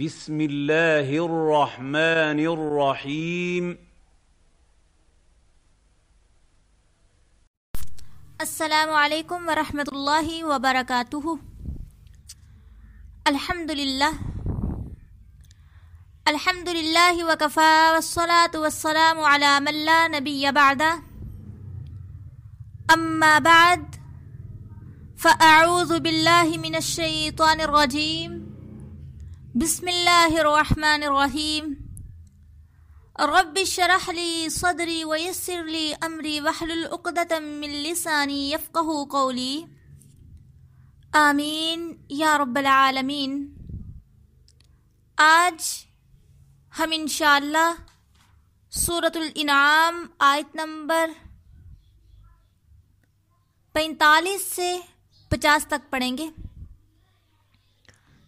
بسم الله الرحمن الرحيم السلام علیکم ورحمۃ اللہ وبرکاتہ۔ الحمد للہ الحمد للہ وکفا والصلاة والسلام على من لا نبی بعد۔ اما بعد، فاعوذ باللہ من الشیطان الرجیم۔ بسم اللہ الرحمن الرحیم. رب اشرح لي صدري ويسر لي امري واحلل عقدة من لساني يفقهوا قولي آمین یا رب العالمین. آج ہم انشاءاللہ سورة الانعام آیت نمبر پینتالیس سے پچاس تک پڑھیں گے.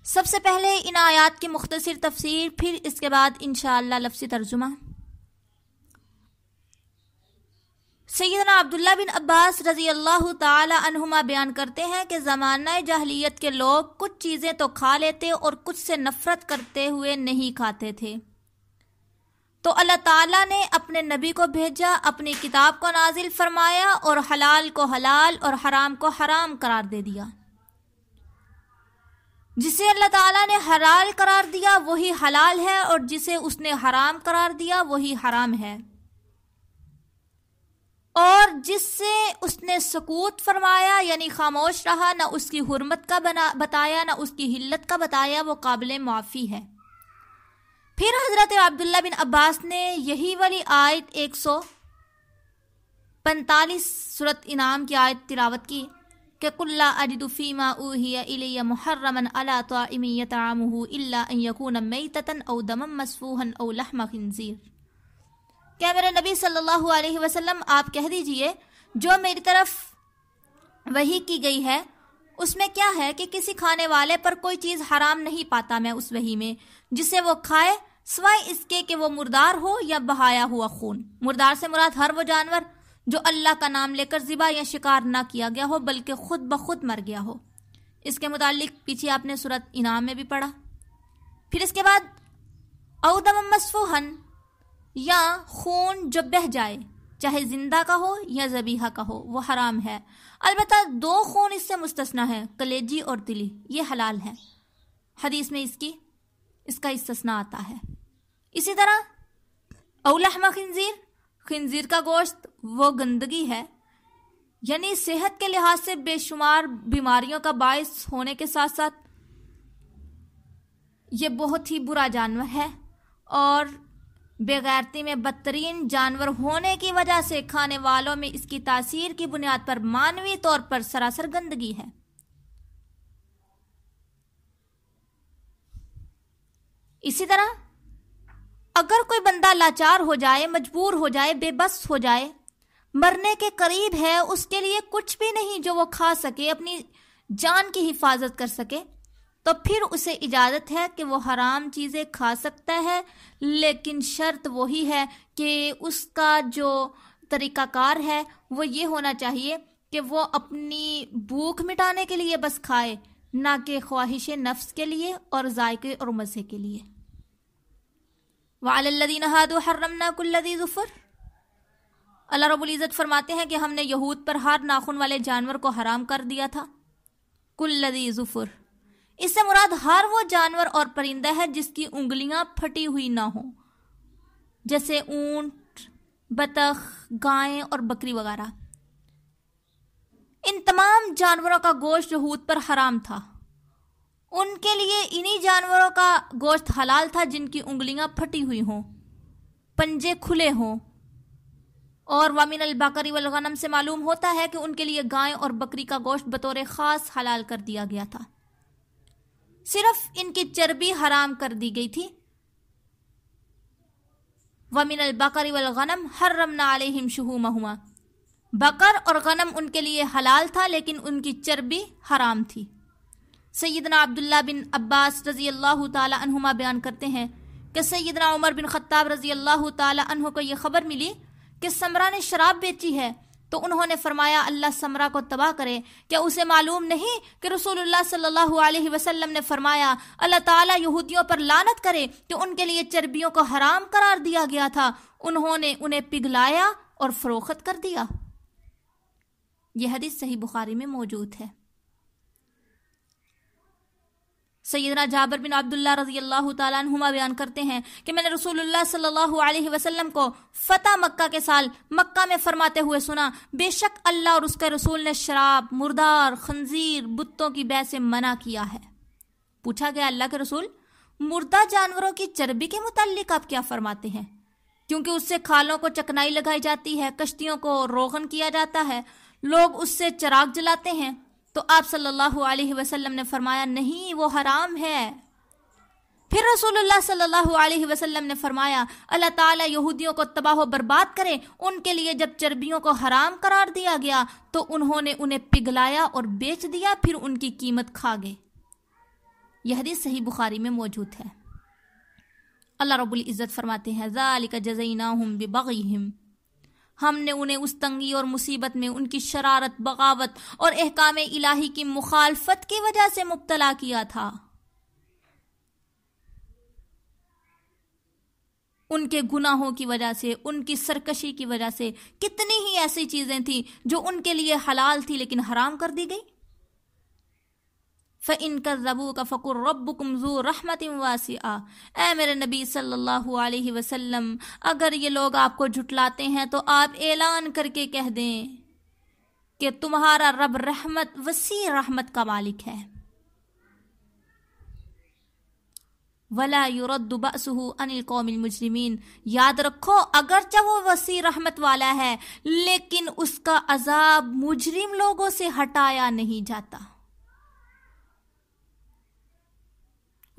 سب سے پہلے ان آیات کی مختصر تفسیر، پھر اس کے بعد انشاءاللہ لفظی ترجمہ۔ سیدنا عبداللہ بن عباس رضی اللہ تعالی عنہما بیان کرتے ہیں کہ زمانہ جاہلیت کے لوگ کچھ چیزیں تو کھا لیتے اور کچھ سے نفرت کرتے ہوئے نہیں کھاتے تھے۔ تو اللہ تعالیٰ نے اپنے نبی کو بھیجا، اپنی کتاب کو نازل فرمایا اور حلال کو حلال اور حرام کو حرام قرار دے دیا۔ جسے اللہ تعالیٰ نے حلال قرار دیا وہی حلال ہے اور جسے اس نے حرام قرار دیا وہی حرام ہے۔ اور جس سے اس نے سکوت فرمایا یعنی خاموش رہا، نہ اس کی حرمت کا بنا، بتایا، نہ اس کی حلت کا بتایا، وہ قابل معافی ہے۔ پھر حضرت عبداللہ بن عباس نے یہی والی آیت ایک سو پنتالیس صورت انعام کی آیت تلاوت کی۔ کہ کلا اجد فیما اوہی الی محرما علی طائم یطعمه الا ان یکون میتتا او دما مسفوحا او لحم خنزیر۔ کیا میرے نبی صلی اللہ علیہ وسلم آپ کہہ دیجیے، جو میری طرف وہی کی گئی ہے، اس میں کیا ہے کہ کسی کھانے والے پر کوئی چیز حرام نہیں پاتا میں اس وہی میں، جسے وہ کھائے، سوائے اس کے کہ وہ مردار ہو یا بہایا ہوا خون۔ مردار سے مراد ہر وہ جانور جو اللہ کا نام لے کر ذبح یا شکار نہ کیا گیا ہو، بلکہ خود بخود مر گیا ہو۔ اس کے متعلق پیچھے آپ نے صورت انعام میں بھی پڑھا۔ پھر اس کے بعد، اودم مسفوہن یا خون جو بہ جائے، چاہے زندہ کا ہو یا زبیحہ کا ہو، وہ حرام ہے۔ البتہ دو خون اس سے مستثنا ہے کلیجی اور دلی۔ یہ حلال ہے۔ حدیث میں اس کی، اس کا استثنا آتا ہے۔ اسی طرح اولحمہ خنزیر خنزیر کا گوشت وہ گندگی ہے یعنی صحت کے لحاظ سے بے شمار بیماریوں کا باعث ہونے کے ساتھ ساتھ یہ بہت ہی برا جانور ہے اور بےغیرتی میں بدترین جانور ہونے کی وجہ سے کھانے والوں میں اس کی تاثیر کی بنیاد پر مانوی طور پر سراسر گندگی ہے۔ اسی طرح اگر کوئی بندہ لاچار ہو جائے، مجبور ہو جائے، بے بس ہو جائے، مرنے کے قریب ہے، اس کے لیے کچھ بھی نہیں جو وہ کھا سکے، اپنی جان کی حفاظت کر سکے، تو پھر اسے اجازت ہے کہ وہ حرام چیزیں کھا سکتا ہے، لیکن شرط وہی ہے کہ اس کا جو طریقہ کار ہے، وہ یہ ہونا چاہیے کہ وہ اپنی بھوک مٹانے کے لیے بس کھائے، نہ کہ خواہش نفس کے لیے اور ذائقے اور مزے کے لیے۔ وَعَلَى هَادُوا حَرَّمْنَا كُلَّ ذِي ظُفُرٍ۔ اللہ رب العزت فرماتے ہیں کہ ہم نے یہود پر ہر ناخن والے جانور کو حرام کر دیا تھا۔ کل ذی ظفر۔ اس سے مراد ہر وہ جانور اور پرندہ ہے جس کی انگلیاں پھٹی ہوئی نہ ہوں۔ جیسے اونٹ، بطخ گائیں اور بکری وغیرہ۔ ان تمام جانوروں کا گوشت یہود پر حرام تھا۔ ان کے لیے انہی جانوروں کا گوشت حلال تھا جن کی انگلیاں پھٹی ہوئی ہوں، پنجے کھلے ہوں۔ اور وامن البکری والغنم سے معلوم ہوتا ہے کہ ان کے لیے گائے اور بکری کا گوشت بطور خاص حلال کر دیا گیا تھا۔ صرف ان کی چربی حرام کر دی گئی تھی۔ ومن البکری والغنم حرمنا علیہم شہومہما بکر اور غنم ان کے لیے حلال تھا، لیکن ان کی چربی حرام تھی۔ سیدنا عبداللہ بن عباس رضی اللہ تعالی عنہما بیان کرتے ہیں کہ سیدنا عمر بن خطاب رضی اللہ تعالی عنہ کو یہ خبر ملی کہ سمرا نے شراب بیچی ہے تو انہوں نے فرمایا، اللہ سمرا کو تباہ کرے، کیا اسے معلوم نہیں کہ رسول اللہ صلی اللہ علیہ وسلم نے فرمایا، اللہ تعالیٰ یہودیوں پر لانت کرے کہ ان کے لیے چربیوں کو حرام قرار دیا گیا تھا، انہوں نے انہیں پگھلایا اور فروخت کر دیا۔ یہ حدیث صحیح بخاری میں موجود ہے۔ سیدنا جابر بن عبداللہ رضی اللہ تعالیٰ عنہما بیان کرتے ہیں کہ میں نے رسول اللہ صلی اللہ علیہ وسلم کو فتح مکہ کے سال مکہ میں فرماتے ہوئے سنا، بے شک اللہ اور اس کے رسول نے شراب، مردار، خنزیر، بتوں کی بے سے منع کیا ہے۔ پوچھا گیا اللہ کے رسول، مردہ جانوروں کی چربی کے متعلق آپ کیا فرماتے ہیں؟ کیونکہ اس سے کھالوں کو چکنائی لگائی جاتی ہے، کشتیوں کو روغن کیا جاتا ہے، لوگ اس سے چراغ جلاتے ہیں۔ تو آپ صلی اللہ علیہ وسلم نے فرمایا، نہیں، وہ حرام ہے۔ پھر رسول اللہ صلی اللہ علیہ وسلم نے فرمایا، اللہ تعالیٰ یہودیوں کو تباہ و برباد کرے۔ ان کے لیے جب چربیوں کو حرام قرار دیا گیا، تو انہوں نے انہیں پگھلایا اور بیچ دیا، پھر ان کی قیمت کھا گئے۔ یہ حدیث صحیح بخاری میں موجود ہے۔ اللہ رب العزت فرماتے ہیں، ذالک جزیناہم ببغیہم۔ ہم نے انہیں اس تنگی اور مصیبت میں، ان کی شرارت، بغاوت اور احکام الہی کی مخالفت کی وجہ سے مبتلا کیا تھا۔ ان کے گناہوں کی وجہ سے، ان کی سرکشی کی وجہ سے کتنی ہی ایسی چیزیں تھیں جو ان کے لیے حلال تھی لیکن حرام کر دی گئی۔ فَإِن كَذَّبُوكَ فَقُرْ رَبُّكُمْ ذُو رَحْمَةٍ وَاسِعَةٍ۔ اے میرے نبی صلی اللہ علیہ وسلم، اگر یہ لوگ آپ کو جھٹلاتے ہیں تو آپ اعلان کر کے کہہ دیں کہ تمہارا رب رحمت، وسیع رحمت کا مالک ہے۔ ولا يرد بأسه عن القوم المجرمین یاد رکھو، اگرچہ وہ وسیع رحمت والا ہے، لیکن اس کا عذاب مجرم لوگوں سے ہٹایا نہیں جاتا۔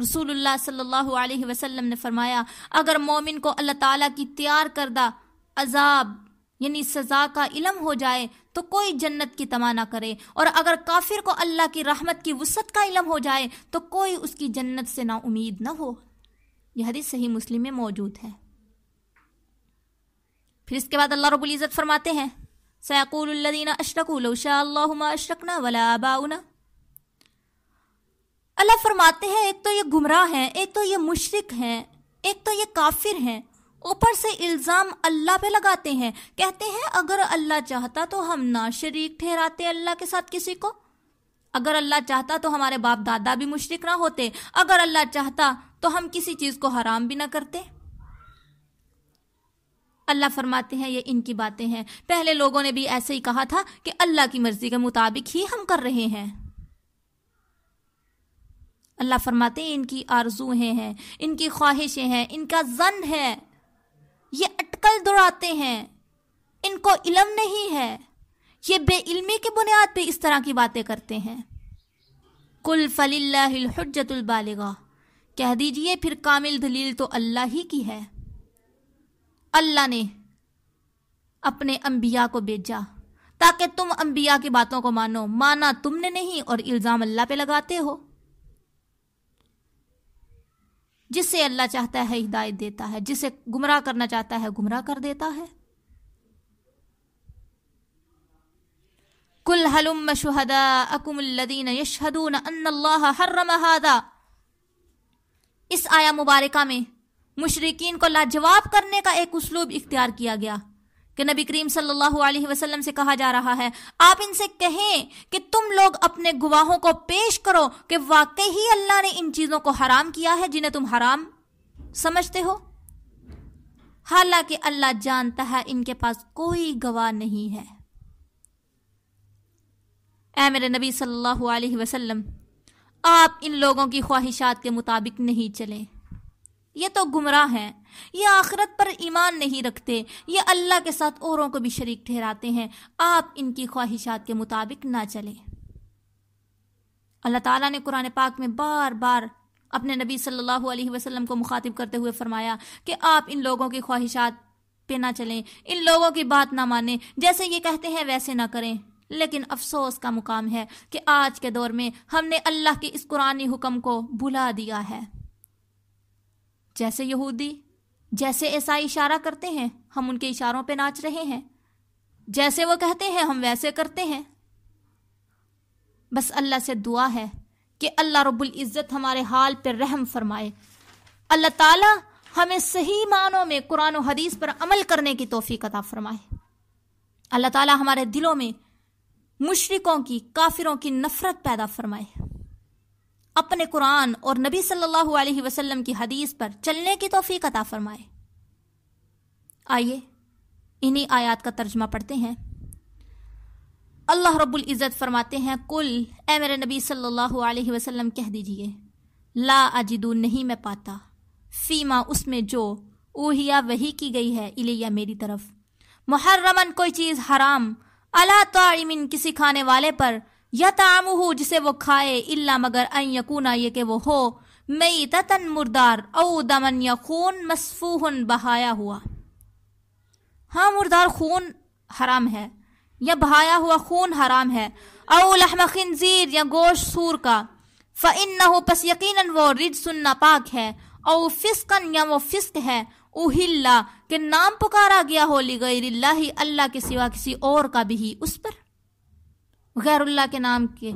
رسول اللہ صلی اللہ علیہ وسلم نے فرمایا، اگر مومن کو اللہ تعالیٰ کی تیار کردہ عذاب یعنی سزا کا علم ہو جائے، تو کوئی جنت کی تما نہ کرے۔ اور اگر کافر کو اللہ کی رحمت کی وسعت کا علم ہو جائے، تو کوئی اس کی جنت سے نا امید نہ ہو۔ یہ حدیث صحیح مسلم میں موجود ہے۔ پھر اس کے بعد اللہ رب العزت فرماتے ہیں سیقول الذین اشرکوا لو اللہ اشرکنا ولا آباؤنا اللہ فرماتے ہیں، ایک تو یہ گمراہ ہیں، ایک تو یہ مشرق ہیں، ایک تو یہ کافر ہیں۔ اوپر سے الزام اللہ پہ لگاتے ہیں۔ کہتے ہیں، اگر اللہ چاہتا تو ہم نہ شریک ٹھہراتے اللہ کے ساتھ کسی کو۔ اگر اللہ چاہتا تو ہمارے باپ دادا بھی مشرق نہ ہوتے۔ اگر اللہ چاہتا تو ہم کسی چیز کو حرام بھی نہ کرتے۔ اللہ فرماتے ہیں، یہ ان کی باتیں ہیں۔ پہلے لوگوں نے بھی ایسے ہی کہا تھا کہ اللہ کی مرضی کے مطابق ہی ہم کر رہے ہیں۔ اللہ فرماتے ہیں، ان کی آرزویں ہیں ان کی خواہشیں ہیں، ان کا زن ہے۔ یہ اٹکل دوڑاتے ہیں۔ ان کو علم نہیں ہے۔ یہ بے علمی کی بنیاد پہ اس طرح کی باتیں کرتے ہیں۔ کل فلی اللہ الحجت البالغ کہہ دیجیے، پھر کامل دلیل تو اللہ ہی کی ہے۔ اللہ نے اپنے انبیاء کو بھیجا۔ تاکہ تم انبیاء کی باتوں کو مانو۔ مانا تم نے نہیں اور الزام اللہ پہ لگاتے ہو۔ جسے اللہ چاہتا ہے ہدایت دیتا ہے، جسے گمراہ کرنا چاہتا ہے گمراہ کر دیتا ہے۔ کل حلم شہدا اکم الدین یشہدون ان اللہ حرم هذا؟ اس آیا مبارکہ میں مشرقین کو لاجواب کرنے کا ایک اسلوب اختیار کیا گیا۔ کہ نبی کریم صلی اللہ علیہ وسلم سے کہا جا رہا ہے۔ آپ ان سے کہیں کہ تم لوگ اپنے گواہوں کو پیش کرو کہ واقعی ہی اللہ نے ان چیزوں کو حرام کیا ہے جنہیں تم حرام سمجھتے ہو۔ حالانکہ اللہ جانتا ہے ان کے پاس کوئی گواہ نہیں ہے۔ اے میرے نبی صلی اللہ علیہ وسلم، آپ ان لوگوں کی خواہشات کے مطابق نہیں چلیں۔ یہ تو گمراہ ہیں۔ یہ آخرت پر ایمان نہیں رکھتے۔ یہ اللہ کے ساتھ اوروں کو بھی شریک ٹھہراتے ہیں۔ آپ ان کی خواہشات کے مطابق نہ چلیں۔ اللہ تعالیٰ نے قرآن پاک میں بار بار اپنے نبی صلی اللہ علیہ وسلم کو مخاطب کرتے ہوئے فرمایا کہ آپ ان لوگوں کی خواہشات پہ نہ چلیں، ان لوگوں کی بات نہ مانیں۔ جیسے یہ کہتے ہیں، ویسے نہ کریں۔ لیکن افسوس کا مقام ہے کہ آج کے دور میں ہم نے اللہ کے اس قرآن حکم کو بھلا دیا ہے۔ جیسے یہودی، جیسے عیسائی اشارہ کرتے ہیں، ہم ان کے اشاروں پہ ناچ رہے ہیں۔ جیسے وہ کہتے ہیں، ہم ویسے کرتے ہیں۔ بس اللہ سے دعا ہے کہ اللہ رب العزت ہمارے حال پر رحم فرمائے۔ اللہ تعالی ہمیں صحیح معنوں میں قرآن و حدیث پر عمل کرنے کی توفیق عطا فرمائے۔ اللہ تعالی ہمارے دلوں میں مشرقوں کی، کافروں کی نفرت پیدا فرمائے۔ اپنے قرآن اور نبی صلی اللہ علیہ وسلم کی حدیث پر چلنے کی توفیق عطا فرمائے۔ آئیے انہی آیات کا ترجمہ پڑھتے ہیں۔ اللہ رب العزت فرماتے ہیں کل اے میرے نبی صلی اللہ علیہ وسلم، کہہ دیجیے، لا اجدو، نہیں میں پاتا، فیما، اس میں جو اوہیا وہی کی گئی ہے، الیہ، میری طرف۔ محرمن کوئی چیز حرام اللہ تعمن کسی کھانے والے پر یا تعام ہو جسے وہ کھائے اللہ مگر این یقونا یہ کہ وہ ہو مئی تتن مردار، او دمن یا خون مصفوحن بہایا ہوا۔ ہاں مردار، خون حرام ہے، یا بہایا ہوا خون حرام ہے۔ او لحم خنزیر، یا گوشت سور کا۔ فَإِنَّهُ، پس یقیناً وہ رج سننا پاک ہے۔ او فسقن یا وہ فسق ہے۔ اوہلا کہ نام پکارا گیا ہو لی لغیر اللہ اللہ کے سوا کسی اور کا بھی۔ اس پر غیر اللہ کے نام کے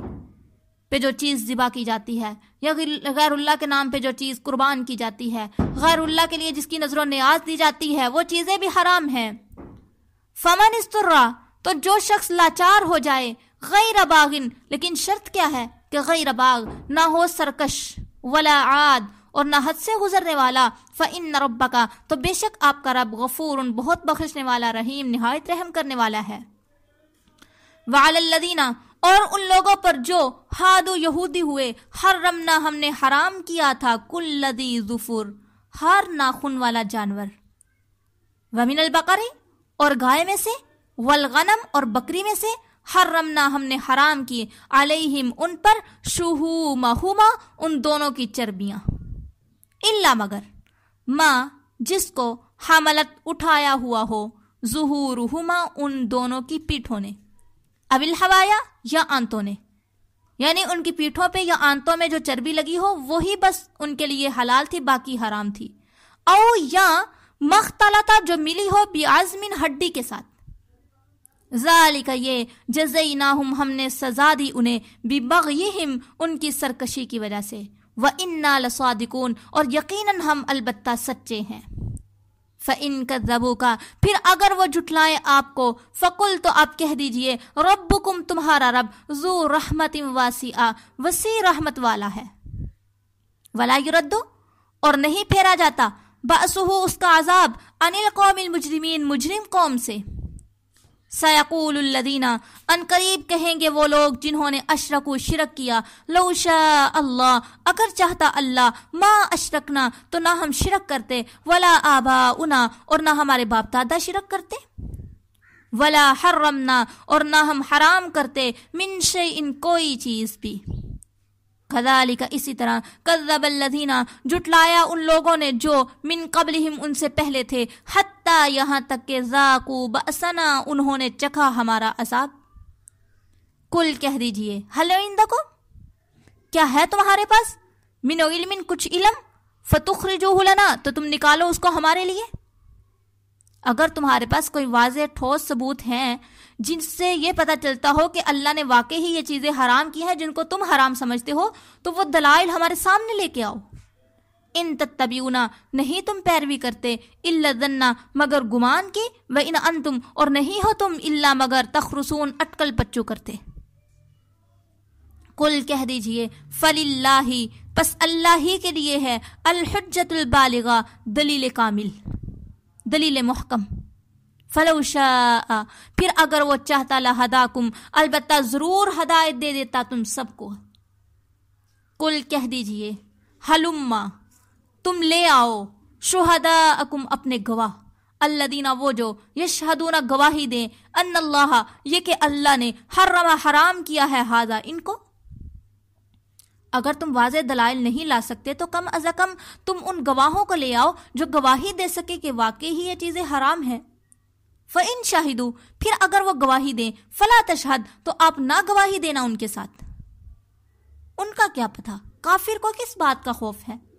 پہ جو چیز ذبح کی جاتی ہے، یا غیر اللہ کے نام پہ جو چیز قربان کی جاتی ہے۔ غیر اللہ کے لیے جس کی نظر و نیاز دی جاتی ہے، وہ چیزیں بھی حرام ہیں۔ فمن استرا تو جو شخص لاچار ہو جائے، غیر باغن۔ لیکن شرط کیا ہے کہ غیر باغ، نہ ہو سرکش ولا عاد اور نہ حد سے گزرنے والا۔ فن ربا کا تو بے شک آپ کا رب غفور، بہت بخشنے والا، رحیم، نہایت رحم کرنے والا ہے۔ والدینہ اور ان لوگوں پر جو ہادو یہودی ہوئے ہر رمنا ہم نے حرام کیا تھا، کل لدی ظفر، ہر ناخن والا جانور۔ ومن البقری اور گائے میں سے، والغنم، اور بکری میں سے ہر رمنا ہم نے حرام کی علیہم، ان پر شہو مہما ان دونوں کی چربیاں۔ اللہ مگر، ماں جس کو حملت اٹھایا ہوا ہو ظہور ان دونوں کی پیٹھوں نے۔ ابل ہوایا یا آنتوں نے؟ یعنی ان کی پیٹھوں پہ یا آنتوں میں جو چربی لگی ہو، وہی بس ان کے لیے حلال تھی، باقی حرام تھی۔ او یا مختلطہ جو ملی ہو بیازمن ہڈی کے ساتھ۔ ذالک یہ جزیناہم، ہم نے سزا دی انہیں ببغیہم ان کی سرکشی کی وجہ سے۔ و انا لسوادکون اور یقیناً ہم البتہ سچے ہیں۔ فَإِن كَذَّبُوا کا پھر اگر وہ جھٹلائیں آپ کو، فقل تو آپ کہہ دیجیے ربکم تمہارا رب ذو رحمت واسعہ وسیع رحمت والا ہے۔ ولا يردو اور نہیں پھیرا جاتا۔ بأسہو اس کا عذاب ان القوم المجرمین مجرم قوم سے۔ سیقول الدینہ ان قریب کہیں گے وہ لوگ جنہوں نے اشرک و شرک کیا، لو شاء اللہ، اگر چاہتا اللہ ما اشرکنا، تو نہ ہم شرک کرتے، ولا آبا انا اور نہ ہمارے باپ دادا شرک کرتے۔ ولا حرمنا، اور نہ ہم حرام کرتے، من ان کوئی چیز بھی۔ خدالی کا اسی طرح کذب الذین جٹلایا ان لوگوں نے جو من قبلہم ان سے پہلے تھے، حتی یہاں تک کہ ذاقو بأسنا، انہوں نے چکھا ہمارا عذاب۔ کل کہہ دیجیے حل عندکو کیا ہے تمہارے پاس؟ من علم کچھ علم؟ فتخرجوہ لنا، تو تم نکالو اس کو ہمارے لیے۔ اگر تمہارے پاس کوئی واضح ٹھوس ثبوت ہیں جن سے یہ پتہ چلتا ہو کہ اللہ نے واقع ہی یہ چیزیں حرام کی ہیں جن کو تم حرام سمجھتے ہو، تو وہ دلائل ہمارے سامنے لے کے آؤ۔ ان تتبیونا نہیں تم پیروی کرتے اللہ دنا مگر گمان کی و ان انتم اور نہیں ہو تم اللہ مگر تخرسون اٹکل پچو کرتے۔ کل کہہ دیجیے فل اللہ پس اللہ ہی کے لیے ہے الحجت البالغہ، دلیل کامل۔ دلیل محکم۔ فلو شاء۔ پھر اگر وہ چاہتا لہداکم البتہ ضرور ہدایت دے دیتا تم سب کو۔ کل کہہ دیجیے حلما تم لے آؤ شہدا اکم اپنے گواہ۔ اللہ دینا وہ جو یشہدون گواہی دیں، ان اللہ، یہ کہ اللہ نے حرم حرام کیا ہے ہاضا ان کو اگر تم واضح دلائل نہیں لا سکتے تو کم از کم تم ان گواہوں کو لے آؤ جو گواہی دے سکے کہ واقعی ہی یہ چیزیں حرام ہیں۔ فَإِن شاہدو پھر اگر وہ گواہی دیں، فلا تشہد تو آپ نہ گواہی دینا ان کے ساتھ۔ ان کا کیا پتہ؟ کافر کو کس بات کا خوف ہے؟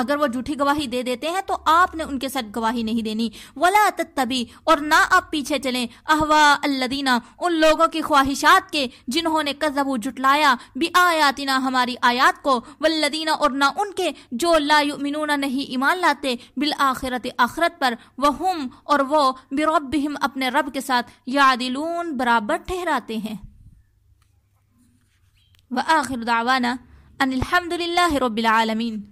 اگر وہ جھوٹی گواہی دے دیتے ہیں تو آپ نے ان کے ساتھ گواہی نہیں دینی۔ ولا تتبی اور نہ آپ پیچھے چلیں۔ احوا الدینہ ان لوگوں کی خواہشات کے جنہوں نے کذب و جٹلایا بھی آیاتنا ہماری آیات کو۔ والذینہ اور نہ ان کے جو لا یؤمنون نہیں ایمان لاتے۔ بالآخرت آخرت پر۔ وہم اور وہ بربہم اپنے رب کے ساتھ یعدلون، برابر ٹھہراتے ہیں۔ وآخر دعوانا، ان الحمد للہ رب العالمین